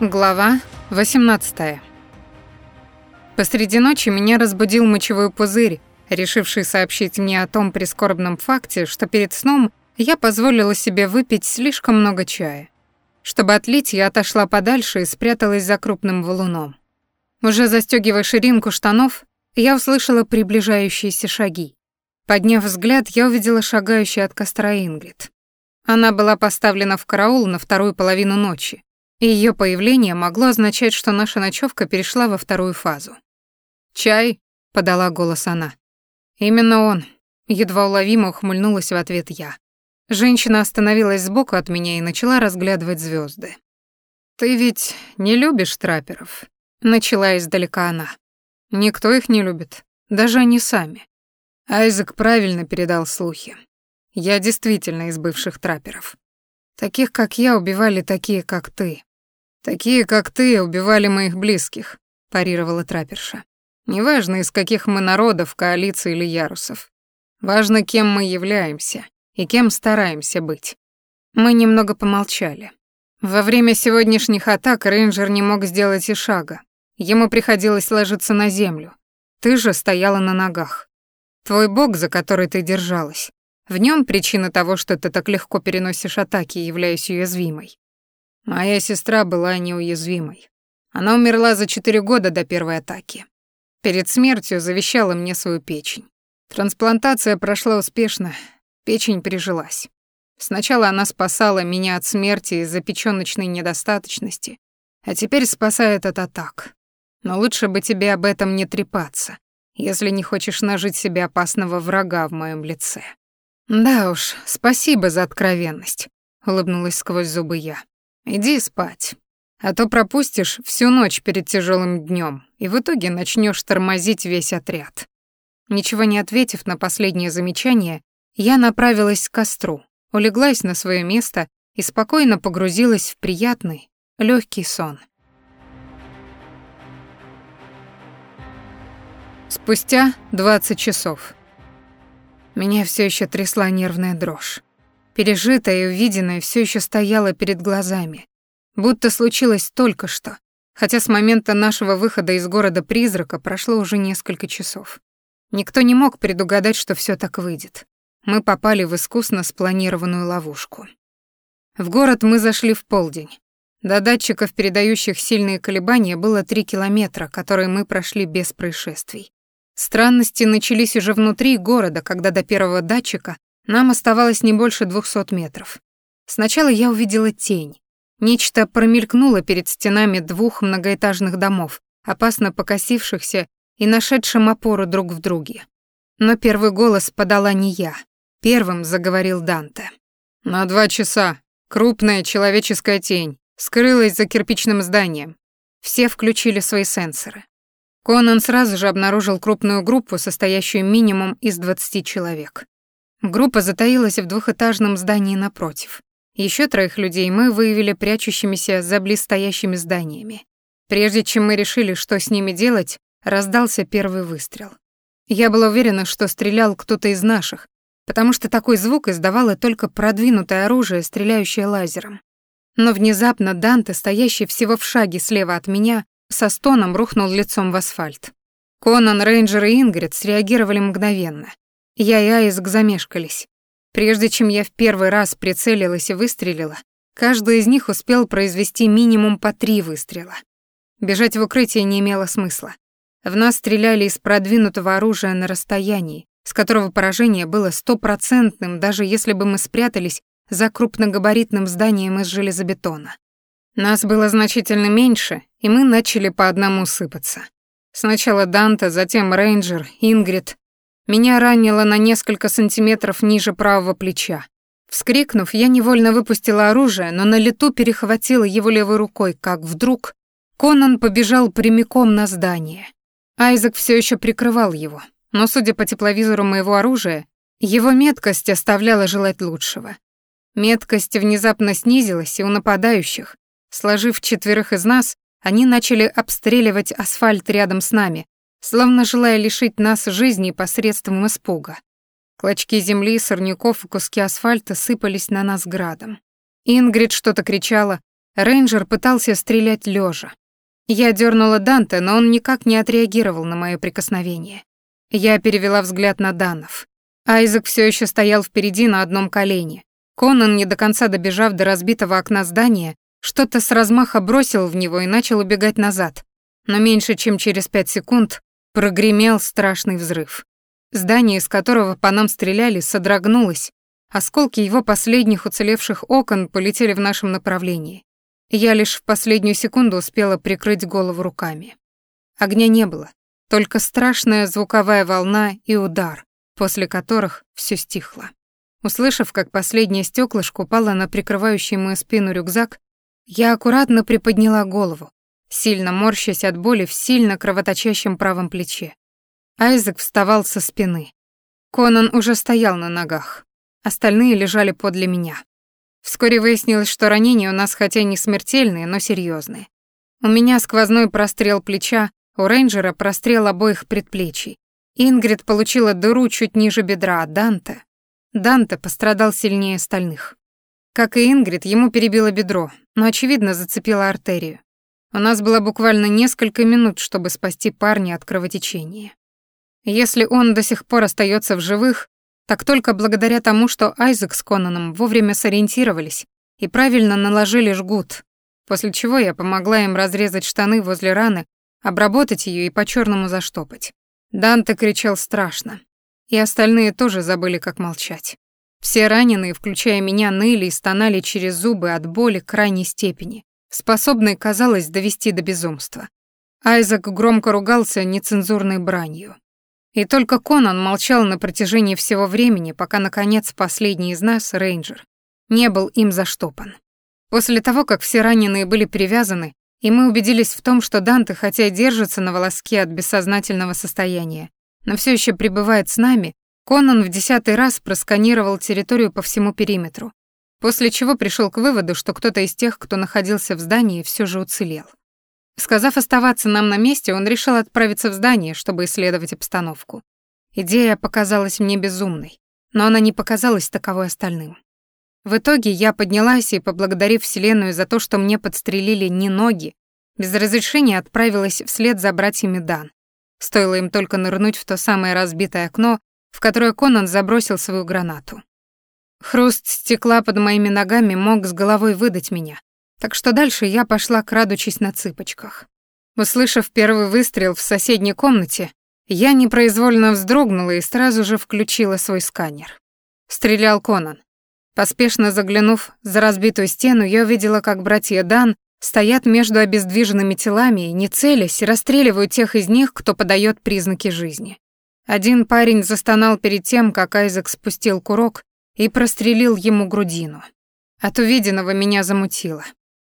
Глава 18. Посреди ночи меня разбудил мочевой пузырь, решивший сообщить мне о том прискорбном факте, что перед сном я позволила себе выпить слишком много чая. Чтобы отлить, я отошла подальше и спряталась за крупным валуном. Уже застегивая ширинку штанов, я услышала приближающиеся шаги. Подняв взгляд, я увидела шагающую от костра Ингрид. Она была поставлена в караул на вторую половину ночи, её появление могло означать, что наша ночевка перешла во вторую фазу. «Чай?» — подала голос она. «Именно он», — едва уловимо ухмыльнулась в ответ я. Женщина остановилась сбоку от меня и начала разглядывать звёзды. «Ты ведь не любишь трапперов?» — начала издалека она. «Никто их не любит, даже они сами». Айзек правильно передал слухи. Я действительно из бывших трапперов. Таких, как я, убивали такие, как ты. «Такие, как ты, убивали моих близких», — парировала трапперша. «Неважно, из каких мы народов, коалиций или ярусов. Важно, кем мы являемся и кем стараемся быть». Мы немного помолчали. Во время сегодняшних атак рейнджер не мог сделать и шага. Ему приходилось ложиться на землю. Ты же стояла на ногах. Твой бог, за который ты держалась, в нем причина того, что ты так легко переносишь атаки, являясь уязвимой. Моя сестра была неуязвимой. Она умерла за четыре года до первой атаки. Перед смертью завещала мне свою печень. Трансплантация прошла успешно, печень прижилась. Сначала она спасала меня от смерти из-за печёночной недостаточности, а теперь спасает от атак. Но лучше бы тебе об этом не трепаться, если не хочешь нажить себе опасного врага в моем лице. Да уж, спасибо за откровенность, улыбнулась сквозь зубы я. Иди спать, а то пропустишь всю ночь перед тяжелым днем, и в итоге начнешь тормозить весь отряд. Ничего не ответив на последнее замечание, я направилась к костру, улеглась на свое место и спокойно погрузилась в приятный, легкий сон. Спустя 20 часов. Меня все еще трясла нервная дрожь. Пережитое и увиденное все еще стояло перед глазами, будто случилось только что, хотя с момента нашего выхода из города-призрака прошло уже несколько часов. Никто не мог предугадать, что все так выйдет. Мы попали в искусно спланированную ловушку. В город мы зашли в полдень. До датчиков, передающих сильные колебания, было три километра, которые мы прошли без происшествий. Странности начались уже внутри города, когда до первого датчика нам оставалось не больше двухсот метров. Сначала я увидела тень. Нечто промелькнуло перед стенами двух многоэтажных домов, опасно покосившихся и нашедшим опору друг в друге. Но первый голос подала не я. Первым заговорил Данте. «На два часа. Крупная человеческая тень. Скрылась за кирпичным зданием. Все включили свои сенсоры. Конан сразу же обнаружил крупную группу, состоящую минимум из 20 человек. Группа затаилась в двухэтажном здании напротив. Еще троих людей мы выявили прячущимися за близстоящими зданиями. Прежде чем мы решили, что с ними делать, раздался первый выстрел. Я была уверена, что стрелял кто-то из наших, потому что такой звук издавало только продвинутое оружие, стреляющее лазером. Но внезапно Данте, стоящий всего в шаге слева от меня, со стоном рухнул лицом в асфальт. Конан, Рейнджер и Ингрид среагировали мгновенно. Я и Айзек замешкались. Прежде чем я в первый раз прицелилась и выстрелила, каждый из них успел произвести минимум по три выстрела. Бежать в укрытие не имело смысла. В нас стреляли из продвинутого оружия на расстоянии, с которого поражение было стопроцентным, даже если бы мы спрятались за крупногабаритным зданием из железобетона. Нас было значительно меньше, и мы начали по одному сыпаться. Сначала Данта, затем Рейнджер, Ингрид, меня ранило на несколько сантиметров ниже правого плеча. Вскрикнув, я невольно выпустила оружие, но на лету перехватила его левой рукой, как вдруг Конан побежал прямиком на здание. Айзек все еще прикрывал его, но, судя по тепловизору моего оружия, его меткость оставляла желать лучшего. Меткость внезапно снизилась, и у нападающих, сложив четверых из нас, они начали обстреливать асфальт рядом с нами, словно желая лишить нас жизни посредством испуга. Клочки земли, сорняков и куски асфальта сыпались на нас градом. Ингрид что-то кричала, Рейнджер пытался стрелять лежа. Я дернула Данте, но он никак не отреагировал на мое прикосновение. Я перевела взгляд на Данов. Айзек все еще стоял впереди на одном колене. Конан, не до конца добежав до разбитого окна здания, что-то с размаха бросил в него и начал убегать назад. Но меньше чем через пять секунд прогремел страшный взрыв. Здание, из которого по нам стреляли, содрогнулось. Осколки его последних уцелевших окон полетели в нашем направлении. Я лишь в последнюю секунду успела прикрыть голову руками. Огня не было, только страшная звуковая волна и удар, после которых все стихло. Услышав, как последнее стеклышко упало на прикрывающий мою спину рюкзак, я аккуратно приподняла голову, сильно морщась от боли в сильно кровоточащем правом плече. Айзек вставал со спины. Конан уже стоял на ногах. Остальные лежали подле меня. Вскоре выяснилось, что ранения у нас хотя не смертельные, но серьезные. У меня сквозной прострел плеча, у рейнджера прострел обоих предплечий. Ингрид получила дыру чуть ниже бедра, а Данте... Данте пострадал сильнее остальных. Как и Ингрид, ему перебило бедро, но, очевидно, зацепило артерию. У нас было буквально несколько минут, чтобы спасти парня от кровотечения. Если он до сих пор остается в живых, так только благодаря тому, что Айзек с Конаном вовремя сориентировались и правильно наложили жгут, после чего я помогла им разрезать штаны возле раны, обработать ее и по-черному заштопать. Данте кричал страшно, и остальные тоже забыли, как молчать. Все раненые, включая меня, ныли и стонали через зубы от боли крайней степени, способной, казалось, довести до безумства. Айзек громко ругался нецензурной бранью. И только Конан молчал на протяжении всего времени, пока, наконец, последний из нас, рейнджер, не был им заштопан. После того, как все раненые были привязаны, и мы убедились в том, что Данте, хотя и держится на волоске от бессознательного состояния, но все еще пребывает с нами, Конан в десятый раз просканировал территорию по всему периметру, после чего пришел к выводу, что кто-то из тех, кто находился в здании, все же уцелел. Сказав оставаться нам на месте, он решил отправиться в здание, чтобы исследовать обстановку. Идея показалась мне безумной, но она не показалась таковой остальным. В итоге я поднялась и, поблагодарив Вселенную за то, что мне подстрелили не ноги, без разрешения отправилась вслед за братьями Дан. Стоило им только нырнуть в то самое разбитое окно, в которое Конан забросил свою гранату. Хруст стекла под моими ногами мог с головой выдать меня, так что дальше я пошла, крадучись на цыпочках. Услышав первый выстрел в соседней комнате, я непроизвольно вздрогнула и сразу же включила свой сканер. Стрелял Конан. Поспешно заглянув за разбитую стену, я увидела, как братья Дан стоят между обездвиженными телами и, не целясь, расстреливают тех из них, кто подает признаки жизни. Один парень застонал перед тем, как Айзек спустил курок и прострелил ему грудину. От увиденного меня замутило.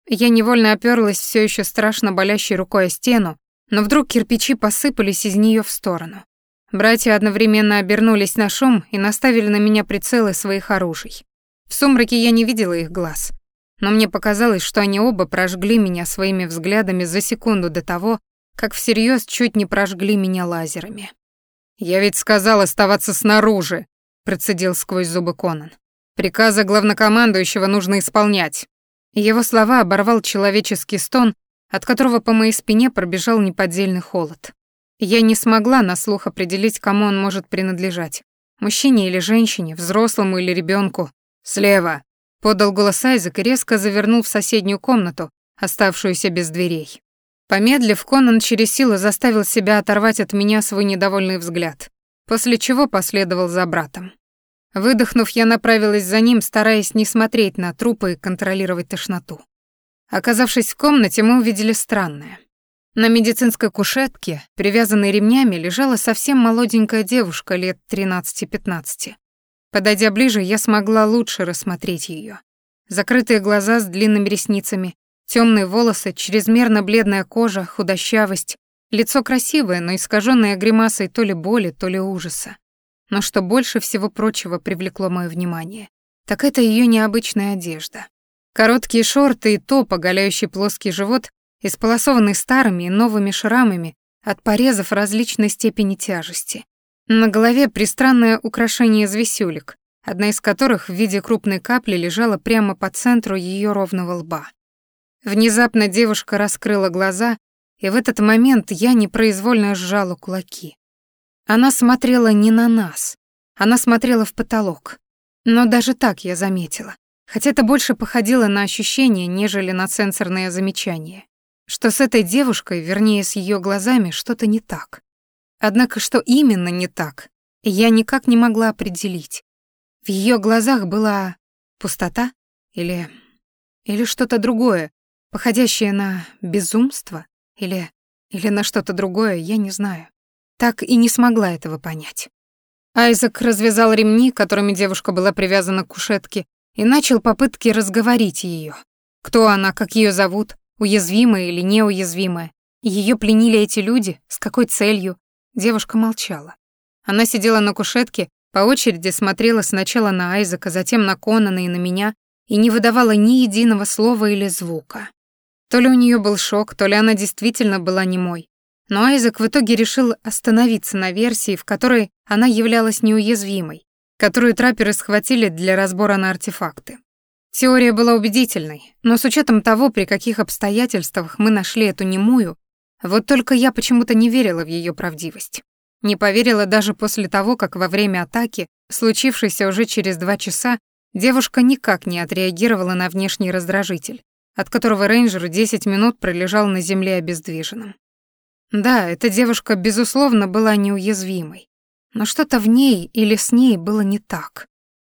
Я невольно оперлась все еще страшно болящей рукой о стену, но вдруг кирпичи посыпались из нее в сторону. Братья одновременно обернулись на шум и наставили на меня прицелы своих оружий. В сумраке я не видела их глаз, но мне показалось, что они оба прожгли меня своими взглядами за секунду до того, как всерьез чуть не прожгли меня лазерами. «Я ведь сказал оставаться снаружи», — процедил сквозь зубы Конан. «Приказы главнокомандующего нужно исполнять». Его слова оборвал человеческий стон, от которого по моей спине пробежал неподдельный холод. Я не смогла на слух определить, кому он может принадлежать. Мужчине или женщине, взрослому или ребенку. «Слева!» — подал голос Айзек и резко завернул в соседнюю комнату, оставшуюся без дверей. Помедлив, Конан через силу заставил себя оторвать от меня свой недовольный взгляд, после чего последовал за братом. Выдохнув, я направилась за ним, стараясь не смотреть на трупы и контролировать тошноту. Оказавшись в комнате, мы увидели странное. На медицинской кушетке, привязанной ремнями, лежала совсем молоденькая девушка лет 13-15. Подойдя ближе, я смогла лучше рассмотреть ее. Закрытые глаза с длинными ресницами, Темные волосы, чрезмерно бледная кожа, худощавость, лицо красивое, но искаженное гримасой то ли боли, то ли ужаса. Но что больше всего прочего привлекло мое внимание, так это ее необычная одежда. Короткие шорты и топ, оголяющий плоский живот, исполосованный старыми и новыми шрамами от порезов различной степени тяжести. На голове пристранное украшение из висюлек, одна из которых в виде крупной капли лежала прямо по центру ее ровного лба. Внезапно девушка раскрыла глаза, и в этот момент я непроизвольно сжала кулаки. Она смотрела не на нас, она смотрела в потолок. Но даже так я заметила, хотя это больше походило на ощущение, нежели на сенсорное замечание, что с этой девушкой, вернее, с ее глазами, что-то не так. Однако что именно не так, я никак не могла определить. В ее глазах была пустота или... или что-то другое, походящее на безумство или... или на что-то другое, я не знаю. Так и не смогла этого понять. Айзек развязал ремни, которыми девушка была привязана к кушетке, и начал попытки разговорить ее. Кто она, как ее зовут, уязвимая или неуязвимая. Ее пленили эти люди, с какой целью? Девушка молчала. Она сидела на кушетке, по очереди смотрела сначала на Айзека, затем на Конана и на меня, и не выдавала ни единого слова или звука. То ли у нее был шок, то ли она действительно была немой. Но Айзек в итоге решил остановиться на версии, в которой она являлась неуязвимой, которую трапперы схватили для разбора на артефакты. Теория была убедительной, но с учетом того, при каких обстоятельствах мы нашли эту немую, вот только я почему-то не верила в ее правдивость. Не поверила даже после того, как во время атаки, случившейся уже через два часа, девушка никак не отреагировала на внешний раздражитель, от которого рейнджер 10 минут пролежал на земле обездвиженным. Да, эта девушка, безусловно, была неуязвимой. Но что-то в ней или с ней было не так.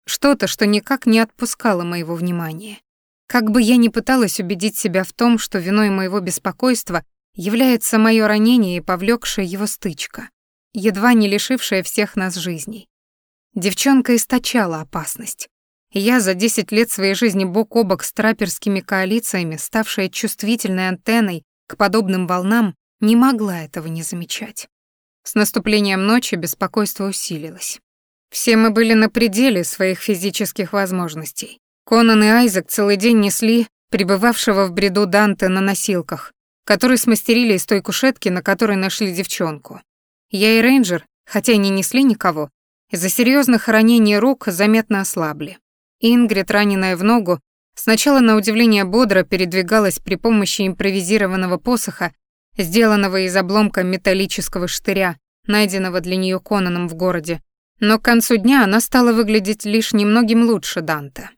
Что-то, что никак не отпускало моего внимания. Как бы я ни пыталась убедить себя в том, что виной моего беспокойства является мое ранение и повлекшая его стычка, едва не лишившая всех нас жизней. Девчонка источала опасность. Я за 10 лет своей жизни бок о бок с траперскими коалициями, ставшая чувствительной антенной к подобным волнам, не могла этого не замечать. С наступлением ночи беспокойство усилилось. Все мы были на пределе своих физических возможностей. Конан и Айзек целый день несли пребывавшего в бреду Данте на носилках, которые смастерили из той кушетки, на которой нашли девчонку. Я и Рейнджер, хотя и не несли никого, из-за серьезных ранений рук заметно ослабли. Ингрид, раненая в ногу, сначала на удивление бодро передвигалась при помощи импровизированного посоха сделанного из обломка металлического штыря, найденного для нее Конаном в городе, но к концу дня она стала выглядеть лишь немногим лучше Данте.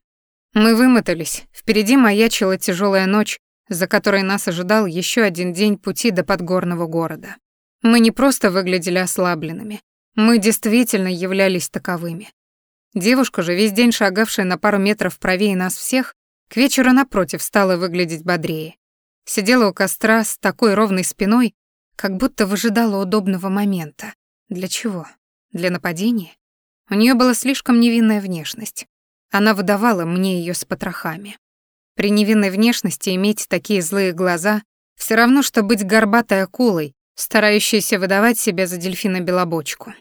Мы вымотались, впереди маячила тяжелая ночь, за которой нас ожидал еще один день пути до подгорного города. Мы не просто выглядели ослабленными, мы действительно являлись таковыми. Девушка же, весь день шагавшая на пару метров правее нас всех, к вечеру напротив стала выглядеть бодрее. Сидела у костра с такой ровной спиной, как будто выжидала удобного момента. Для чего? Для нападения? У нее была слишком невинная внешность. Она выдавала мне ее с потрохами. При невинной внешности иметь такие злые глаза все равно, что быть горбатой акулой, старающейся выдавать себя за дельфина-белобочку.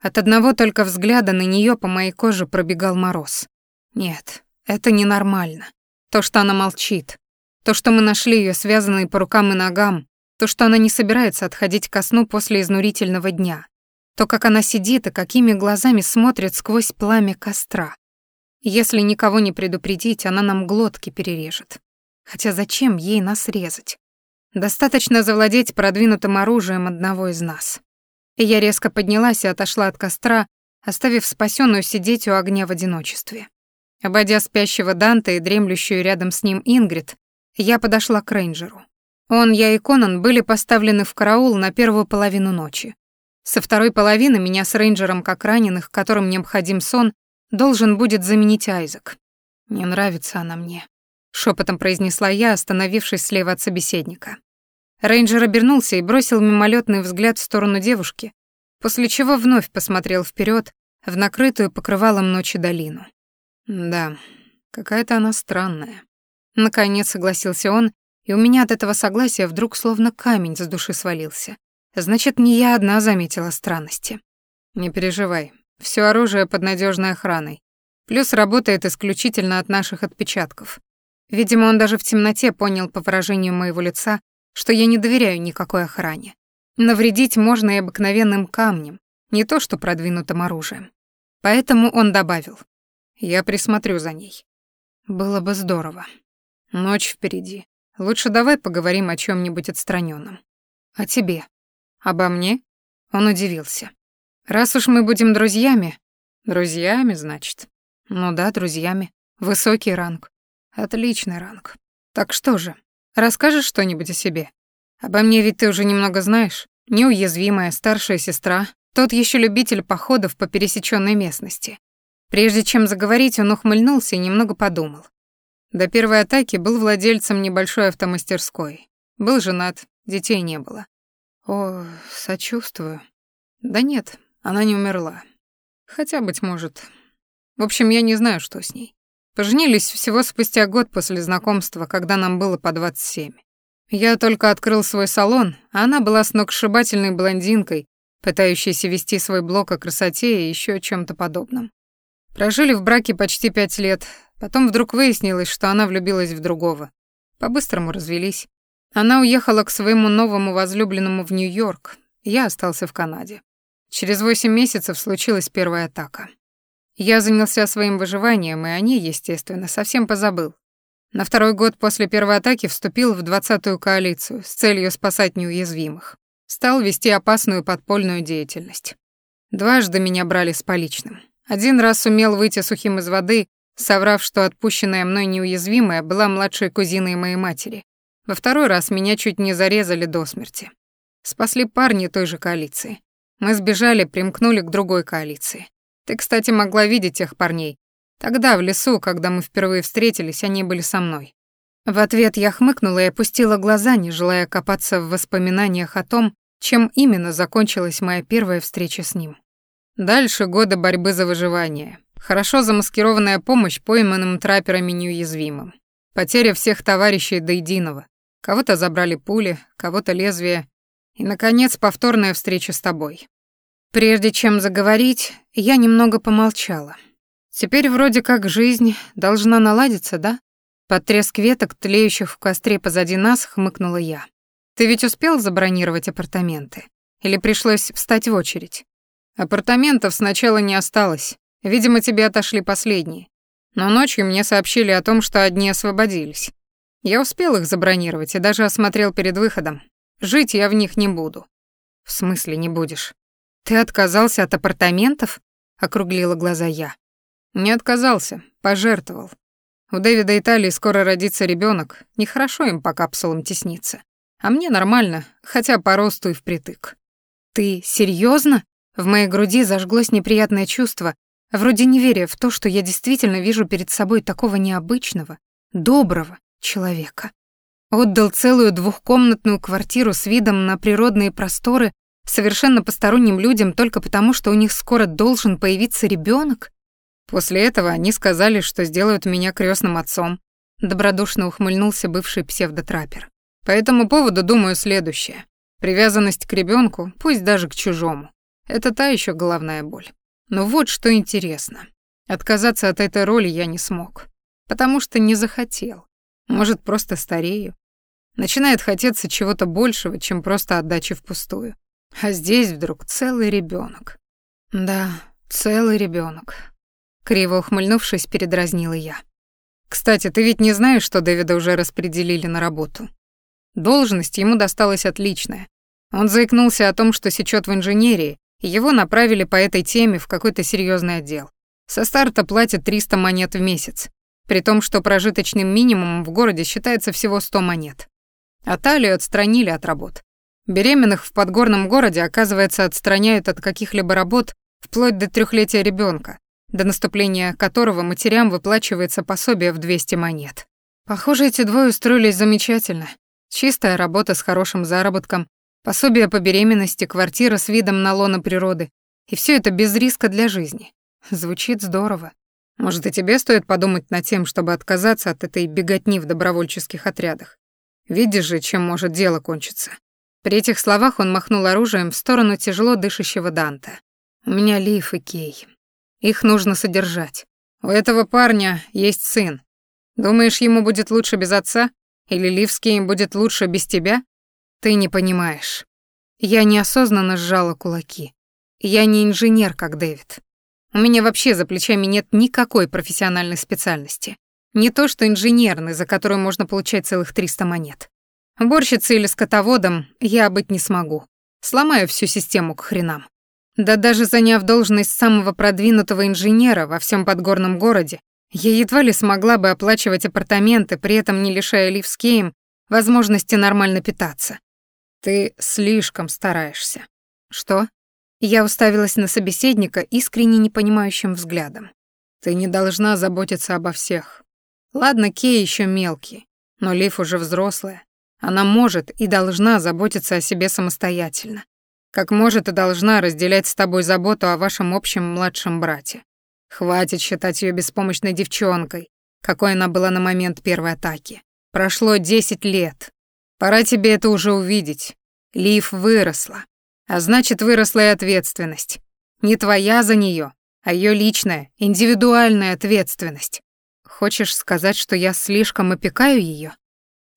От одного только взгляда на нее по моей коже пробегал мороз. Нет, это ненормально. То, что она молчит, то, что мы нашли ее связанной по рукам и ногам, то, что она не собирается отходить ко сну после изнурительного дня, то, как она сидит и какими глазами смотрит сквозь пламя костра. Если никого не предупредить, она нам глотки перережет. Хотя зачем ей нас резать? Достаточно завладеть продвинутым оружием одного из нас. И я резко поднялась и отошла от костра, оставив спасенную сидеть у огня в одиночестве. Обойдя спящего Данта и дремлющую рядом с ним Ингрид, я подошла к рейнджеру. Он, я и Конан были поставлены в караул на первую половину ночи. Со второй половины меня с рейнджером, как раненых, которым необходим сон, должен будет заменить Айзек. Не нравится она мне, шепотом произнесла я, остановившись слева от собеседника. Рейнджер обернулся и бросил мимолетный взгляд в сторону девушки, после чего вновь посмотрел вперед в накрытую покрывалом ночи долину. Да, какая-то она странная. Наконец согласился он, и у меня от этого согласия вдруг словно камень с души свалился. Значит, не я одна заметила странности. Не переживай, все оружие под надежной охраной. Плюс работает исключительно от наших отпечатков. Видимо, он даже в темноте понял по выражению моего лица, что я не доверяю никакой охране. Навредить можно и обыкновенным камнем, не то что продвинутым оружием. Поэтому он добавил. Я присмотрю за ней. Было бы здорово. Ночь впереди. Лучше давай поговорим о чем нибудь отстраненном. О тебе. Обо мне? Он удивился. Раз уж мы будем друзьями... Друзьями, значит? Ну да, друзьями. Высокий ранг. Отличный ранг. Так что же, расскажешь что-нибудь о себе? Обо мне ведь ты уже немного знаешь. Неуязвимая старшая сестра, тот еще любитель походов по пересеченной местности. Прежде чем заговорить, он ухмыльнулся и немного подумал. До первой атаки был владельцем небольшой автомастерской. Был женат, детей не было. О, сочувствую. Да нет, она не умерла. Хотя, быть может. В общем, я не знаю, что с ней. Поженились всего спустя год после знакомства, когда нам было по 27. Я только открыл свой салон, а она была сногсшибательной блондинкой, пытающейся вести свой блог о красоте и еще чем-то подобном. Прожили в браке почти пять лет, потом вдруг выяснилось, что она влюбилась в другого. По-быстрому развелись. Она уехала к своему новому возлюбленному в Нью-Йорк, я остался в Канаде. Через восемь месяцев случилась первая атака. Я занялся своим выживанием, и о ней, естественно, совсем позабыл. На второй год после первой атаки вступил в двадцатую коалицию с целью спасать неуязвимых. Стал вести опасную подпольную деятельность. Дважды меня брали с поличным. Один раз сумел выйти сухим из воды, соврав, что отпущенная мной неуязвимая была младшей кузиной моей матери. Во второй раз меня чуть не зарезали до смерти. Спасли парни той же коалиции. Мы сбежали, примкнули к другой коалиции. Ты, кстати, могла видеть тех парней. Тогда, в лесу, когда мы впервые встретились, они были со мной. В ответ я хмыкнула и опустила глаза, не желая копаться в воспоминаниях о том, чем именно закончилась моя первая встреча с ним. Дальше годы борьбы за выживание. Хорошо замаскированная помощь пойманным трапперами неуязвимым. Потеря всех товарищей до единого. Кого-то забрали пули, кого-то лезвие. И, наконец, повторная встреча с тобой. Прежде чем заговорить, я немного помолчала. Теперь вроде как жизнь должна наладиться, да? Под треск веток, тлеющих в костре позади нас, хмыкнула я. Ты ведь успел забронировать апартаменты? Или пришлось встать в очередь? Апартаментов сначала не осталось. Видимо, тебе отошли последние. Но ночью мне сообщили о том, что одни освободились. Я успел их забронировать и даже осмотрел перед выходом. Жить я в них не буду. В смысле не будешь? Ты отказался от апартаментов? Округлила глаза я. Не отказался, пожертвовал. У Дэвида и Талии скоро родится ребенок, нехорошо им по капсулам тесниться. А мне нормально, хотя по росту и впритык. Ты серьезно? В моей груди зажглось неприятное чувство, вроде неверия в то, что я действительно вижу перед собой такого необычного, доброго человека. Отдал целую двухкомнатную квартиру с видом на природные просторы совершенно посторонним людям только потому, что у них скоро должен появиться ребенок. После этого они сказали, что сделают меня крестным отцом. Добродушно ухмыльнулся бывший псевдотрапер. По этому поводу думаю следующее. Привязанность к ребенку, пусть даже к чужому, это та еще головная боль. Но вот что интересно. Отказаться от этой роли я не смог. Потому что не захотел. Может, просто старею. Начинает хотеться чего-то большего, чем просто отдачи впустую. А здесь вдруг целый ребенок. Да, целый ребенок. Криво ухмыльнувшись, передразнила я. Кстати, ты ведь не знаешь, что Дэвида уже распределили на работу? Должность ему досталась отличная. Он заикнулся о том, что сечет в инженерии, его направили по этой теме в какой-то серьезный отдел. Со старта платят 300 монет в месяц, при том, что прожиточным минимумом в городе считается всего 100 монет. А талию отстранили от работ. Беременных в подгорном городе, оказывается, отстраняют от каких-либо работ вплоть до трехлетия ребенка, до наступления которого матерям выплачивается пособие в 200 монет. Похоже, эти двое устроились замечательно. Чистая работа с хорошим заработком, Пособие по беременности, квартира с видом на лоно природы. И все это без риска для жизни. Звучит здорово. Может, и тебе стоит подумать над тем, чтобы отказаться от этой беготни в добровольческих отрядах. Видишь же, чем может дело кончиться. При этих словах он махнул оружием в сторону тяжело дышащего Данта. У меня Лив и Кей. Их нужно содержать. У этого парня есть сын. Думаешь, ему будет лучше без отца? Или Лив с Кейм будет лучше без тебя? Ты не понимаешь. Я неосознанно сжала кулаки. Я не инженер, как Дэвид. У меня вообще за плечами нет никакой профессиональной специальности. Не то что инженерный, за который можно получать целых 300 монет. Уборщицей или скотоводом я быть не смогу. Сломаю всю систему к хренам. Да даже заняв должность самого продвинутого инженера во всем подгорном городе, я едва ли смогла бы оплачивать апартаменты, при этом не лишая Лив Скейм возможности нормально питаться. Ты слишком стараешься. Что? Я уставилась на собеседника искренне непонимающим взглядом. Ты не должна заботиться обо всех. Ладно, Кей еще мелкий, но Лив уже взрослая. Она может и должна заботиться о себе самостоятельно. Как может и должна разделять с тобой заботу о вашем общем младшем брате. Хватит считать ее беспомощной девчонкой, какой она была на момент первой атаки. Прошло десять лет. Пора тебе это уже увидеть. Лив выросла. А значит, выросла и ответственность. Не твоя за нее, а ее личная, индивидуальная ответственность. Хочешь сказать, что я слишком опекаю ее?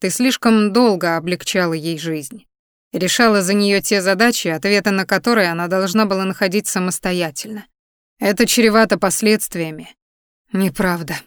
Ты слишком долго облегчала ей жизнь. Решала за нее те задачи, ответы на которые она должна была находить самостоятельно. Это чревато последствиями. Неправда.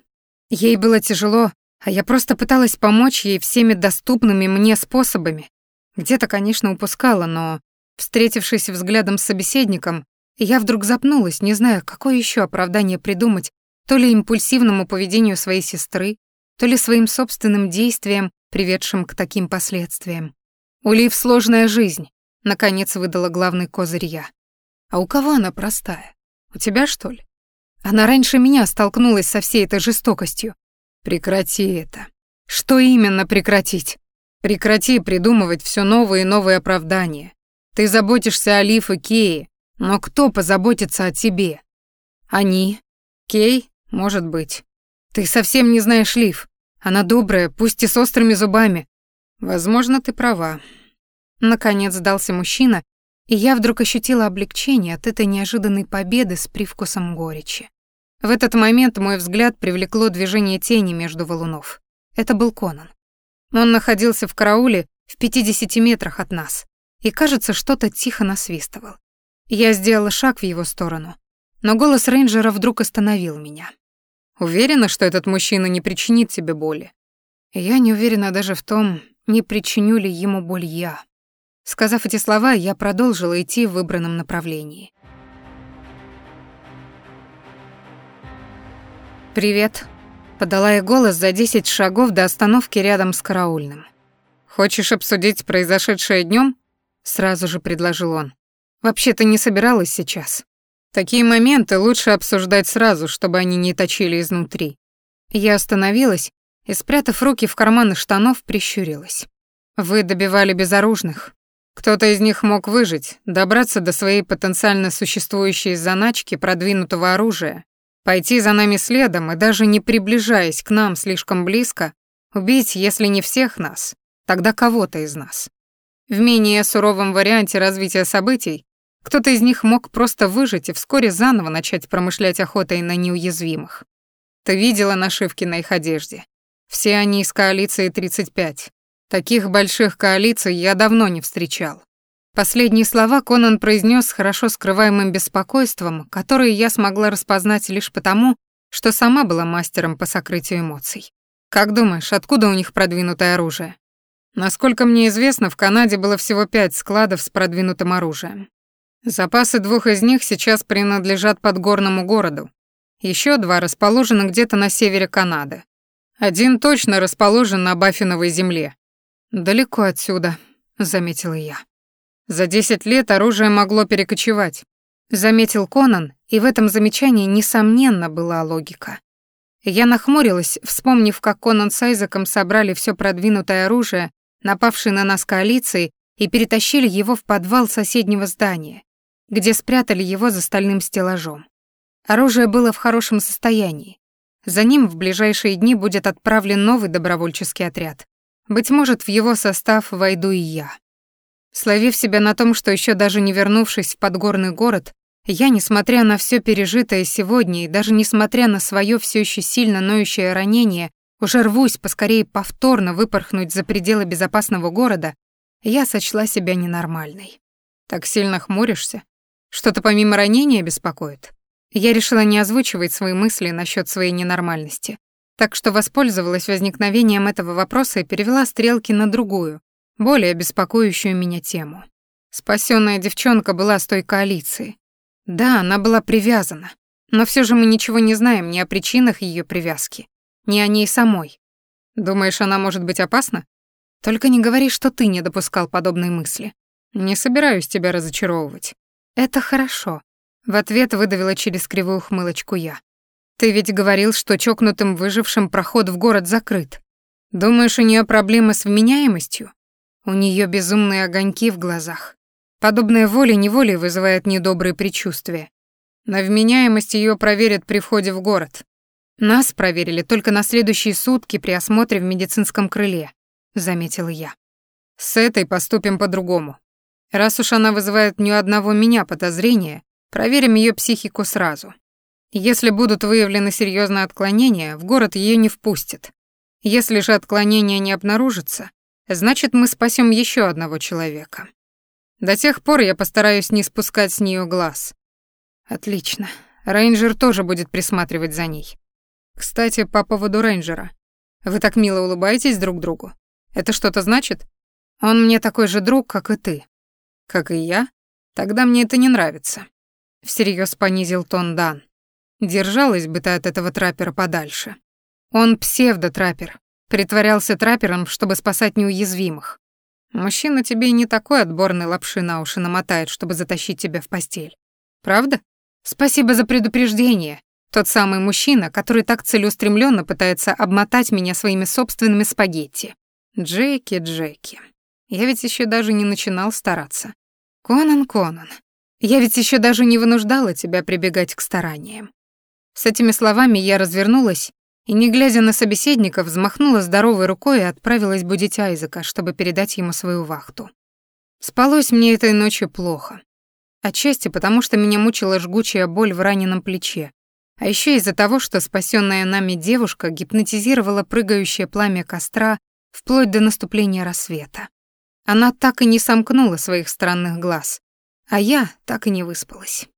Ей было тяжело, а я просто пыталась помочь ей всеми доступными мне способами. Где-то, конечно, упускала, но, встретившись взглядом с собеседником, я вдруг запнулась, не зная, какое еще оправдание придумать, то ли импульсивному поведению своей сестры, то ли своим собственным действиям, приведшим к таким последствиям. У Лив сложная жизнь, наконец выдала главный козырь я. А у кого она простая? У тебя, что ли? Она раньше меня столкнулась со всей этой жестокостью. Прекрати это. Что именно прекратить? Прекрати придумывать все новые и новые оправдания. Ты заботишься о Лив и Кее, но кто позаботится о тебе? Они? Кей? Может быть. Ты совсем не знаешь Лив. Она добрая, пусть и с острыми зубами. Возможно, ты права. Наконец сдался мужчина, и я вдруг ощутила облегчение от этой неожиданной победы с привкусом горечи. В этот момент мой взгляд привлекло движение тени между валунов. Это был Конан. Он находился в карауле в 50 метрах от нас, и, кажется, что-то тихо насвистывал. Я сделала шаг в его сторону, но голос рейнджера вдруг остановил меня. «Уверена, что этот мужчина не причинит тебе боли?» Я не уверена даже в том, не причиню ли ему боль я. Сказав эти слова, я продолжила идти в выбранном направлении. «Привет», — подала я голос за десять шагов до остановки рядом с караульным. «Хочешь обсудить произошедшее днем? сразу же предложил он. «Вообще-то не собиралась сейчас. Такие моменты лучше обсуждать сразу, чтобы они не точили изнутри». Я остановилась и, спрятав руки в карманы штанов, прищурилась. «Вы добивали безоружных. Кто-то из них мог выжить, добраться до своей потенциально существующей заначки продвинутого оружия, пойти за нами следом и даже не приближаясь к нам слишком близко, убить, если не всех нас, тогда кого-то из нас. В менее суровом варианте развития событий кто-то из них мог просто выжить и вскоре заново начать промышлять охотой на неуязвимых. Ты видела нашивки на их одежде. Все они из коалиции 35. Таких больших коалиций я давно не встречал. Последние слова Конан произнес с хорошо скрываемым беспокойством, которое я смогла распознать лишь потому, что сама была мастером по сокрытию эмоций. Как думаешь, откуда у них продвинутое оружие? Насколько мне известно, в Канаде было всего пять складов с продвинутым оружием. Запасы двух из них сейчас принадлежат подгорному городу. Еще два расположены где-то на севере Канады. Один точно расположен на Баффиновой земле, «Далеко отсюда», — заметила я. «За десять лет оружие могло перекочевать», — заметил Конан, и в этом замечании, несомненно, была логика. Я нахмурилась, вспомнив, как Конан с Айзеком собрали все продвинутое оружие, напавшее на нас коалиции, и перетащили его в подвал соседнего здания, где спрятали его за стальным стеллажом. Оружие было в хорошем состоянии. За ним в ближайшие дни будет отправлен новый добровольческий отряд. Быть может, в его состав войду и я. Словив себя на том, что еще даже не вернувшись в подгорный город, я, несмотря на все пережитое сегодня и даже несмотря на свое все еще сильно ноющее ранение, уже рвусь поскорее повторно выпорхнуть за пределы безопасного города, я сочла себя ненормальной. Так сильно хмуришься? Что-то помимо ранения беспокоит? Я решила не озвучивать свои мысли насчет своей ненормальности. так что воспользовалась возникновением этого вопроса и перевела стрелки на другую, более беспокоящую меня тему. Спасенная девчонка была с той коалиции. Да, она была привязана, но все же мы ничего не знаем ни о причинах ее привязки, ни о ней самой. Думаешь, она может быть опасна? Только не говори, что ты не допускал подобной мысли. Не собираюсь тебя разочаровывать. Это хорошо. В ответ выдавила через кривую хмылочку я. Ты ведь говорил, что чокнутым выжившим проход в город закрыт. Думаешь, у нее проблемы с вменяемостью? У нее безумные огоньки в глазах. Подобная волей-неволей вызывает недобрые предчувствия. На вменяемость ее проверят при входе в город. Нас проверили только на следующие сутки при осмотре в медицинском крыле, заметила я. С этой поступим по-другому. Раз уж она вызывает ни у одного меня подозрения, проверим ее психику сразу. Если будут выявлены серьезные отклонения, в город ее не впустят. Если же отклонения не обнаружатся, значит, мы спасем еще одного человека. До тех пор я постараюсь не спускать с нее глаз. Отлично. Рейнджер тоже будет присматривать за ней. Кстати, по поводу рейнджера. Вы так мило улыбаетесь друг другу. Это что-то значит? Он мне такой же друг, как и ты. Как и я? Тогда мне это не нравится. Всерьез понизил тон Дан. Держалась бы ты от этого траппера подальше. Он псевдотраппер, притворялся траппером, чтобы спасать неуязвимых. Мужчина тебе не такой отборный лапши на уши намотает, чтобы затащить тебя в постель. Правда? Спасибо за предупреждение. Тот самый мужчина, который так целеустремленно пытается обмотать меня своими собственными спагетти. Джеки, Джеки. Я ведь еще даже не начинал стараться. Конан, Конан. Я ведь еще даже не вынуждала тебя прибегать к стараниям. С этими словами я развернулась и, не глядя на собеседника, взмахнула здоровой рукой и отправилась будить Айзека, чтобы передать ему свою вахту. Спалось мне этой ночью плохо. Отчасти потому, что меня мучила жгучая боль в раненом плече, а еще из-за того, что спасенная нами девушка гипнотизировала прыгающее пламя костра вплоть до наступления рассвета. Она так и не сомкнула своих странных глаз, а я так и не выспалась.